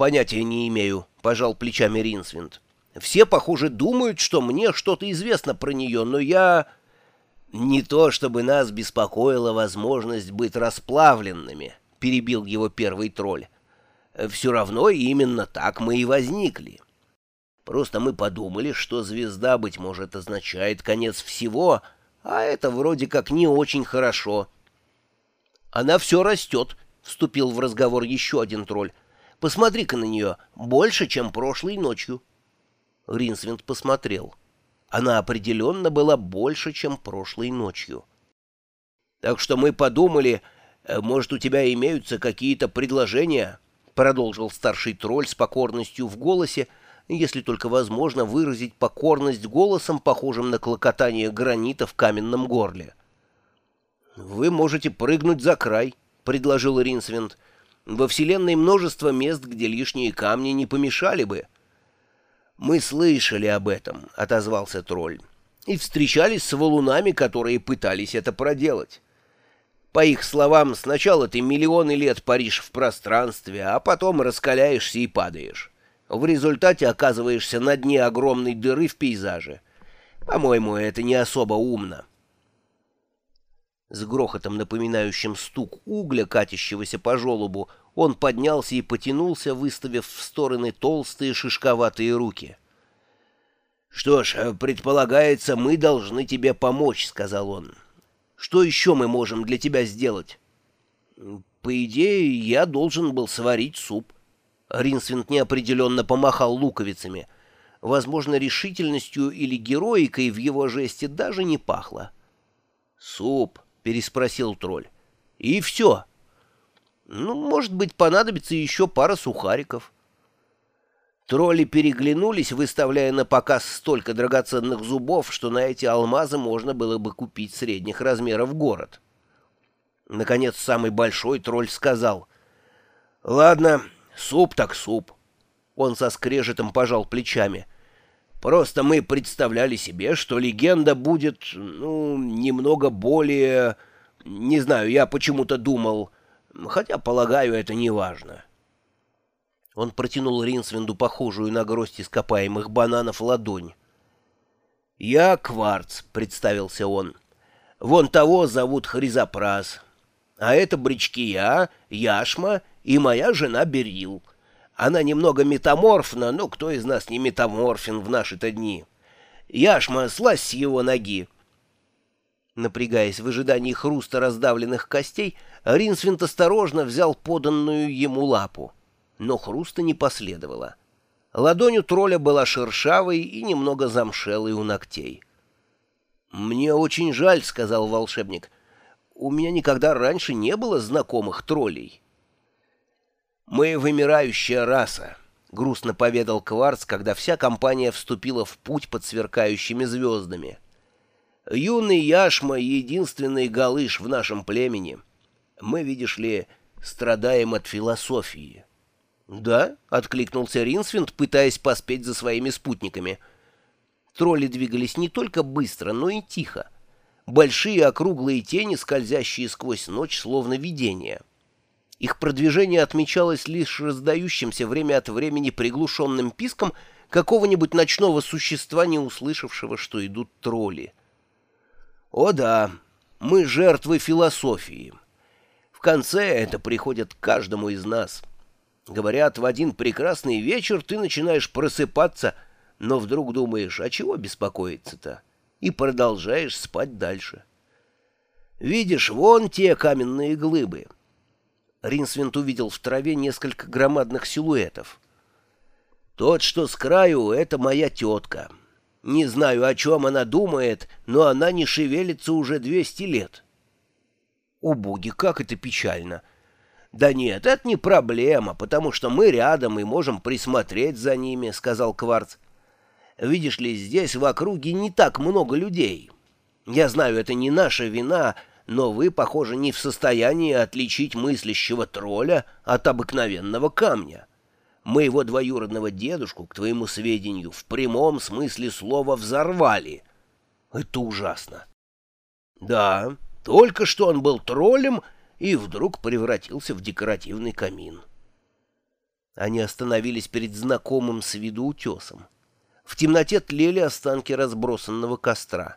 «Понятия не имею», — пожал плечами Ринсвинд. «Все, похоже, думают, что мне что-то известно про нее, но я...» «Не то, чтобы нас беспокоила возможность быть расплавленными», — перебил его первый тролль. «Все равно именно так мы и возникли. Просто мы подумали, что звезда, быть может, означает конец всего, а это вроде как не очень хорошо». «Она все растет», — вступил в разговор еще один тролль. Посмотри-ка на нее, больше, чем прошлой ночью. Ринсвинд посмотрел. Она определенно была больше, чем прошлой ночью. Так что мы подумали, э, может, у тебя имеются какие-то предложения? Продолжил старший тролль с покорностью в голосе, если только возможно выразить покорность голосом, похожим на клокотание гранита в каменном горле. «Вы можете прыгнуть за край», — предложил Ринсвинд. Во Вселенной множество мест, где лишние камни не помешали бы. «Мы слышали об этом», — отозвался тролль, — «и встречались с валунами, которые пытались это проделать. По их словам, сначала ты миллионы лет паришь в пространстве, а потом раскаляешься и падаешь. В результате оказываешься на дне огромной дыры в пейзаже. По-моему, это не особо умно». С грохотом, напоминающим стук угля, катящегося по желобу, он поднялся и потянулся, выставив в стороны толстые шишковатые руки. «Что ж, предполагается, мы должны тебе помочь», — сказал он. «Что еще мы можем для тебя сделать?» «По идее, я должен был сварить суп». Ринсвинд неопределенно помахал луковицами. Возможно, решительностью или героикой в его жесте даже не пахло. «Суп», — переспросил тролль. «И все». Ну, может быть, понадобится еще пара сухариков. Тролли переглянулись, выставляя на показ столько драгоценных зубов, что на эти алмазы можно было бы купить средних размеров город. Наконец, самый большой тролль сказал, «Ладно, суп так суп». Он со скрежетом пожал плечами. «Просто мы представляли себе, что легенда будет, ну, немного более... Не знаю, я почему-то думал...» Хотя, полагаю, это не важно. Он протянул Ринсвинду похожую на гроздь ископаемых бананов ладонь. «Я Кварц», — представился он. «Вон того зовут Хризопрас. А это брички я, Яшма и моя жена Берил. Она немного метаморфна, но кто из нас не метаморфен в наши-то дни? Яшма, слазь с его ноги». Напрягаясь в ожидании хруста раздавленных костей, Ринсвинт осторожно взял поданную ему лапу. Но хруста не последовало. Ладонь у тролля была шершавой и немного замшелой у ногтей. «Мне очень жаль», — сказал волшебник. «У меня никогда раньше не было знакомых троллей». «Мы вымирающая раса», — грустно поведал Кварц, когда вся компания вступила в путь под сверкающими звездами. Юный Яшма — единственный галыш в нашем племени. Мы, видишь ли, страдаем от философии. — Да, — откликнулся Ринсвинд, пытаясь поспеть за своими спутниками. Тролли двигались не только быстро, но и тихо. Большие округлые тени, скользящие сквозь ночь, словно видения. Их продвижение отмечалось лишь раздающимся время от времени приглушенным писком какого-нибудь ночного существа, не услышавшего, что идут тролли. О да, мы жертвы философии. В конце это приходит к каждому из нас. Говорят, в один прекрасный вечер ты начинаешь просыпаться, но вдруг думаешь, а чего беспокоиться-то? И продолжаешь спать дальше. Видишь, вон те каменные глыбы. Ринсвинт увидел в траве несколько громадных силуэтов. Тот, что с краю, — это моя тетка. Не знаю, о чем она думает, но она не шевелится уже двести лет. О, боги, как это печально! Да нет, это не проблема, потому что мы рядом и можем присмотреть за ними, — сказал Кварц. Видишь ли, здесь в округе не так много людей. Я знаю, это не наша вина, но вы, похоже, не в состоянии отличить мыслящего тролля от обыкновенного камня моего двоюродного дедушку, к твоему сведению, в прямом смысле слова взорвали. Это ужасно. Да, только что он был троллем и вдруг превратился в декоративный камин. Они остановились перед знакомым с виду утесом. В темноте тлели останки разбросанного костра.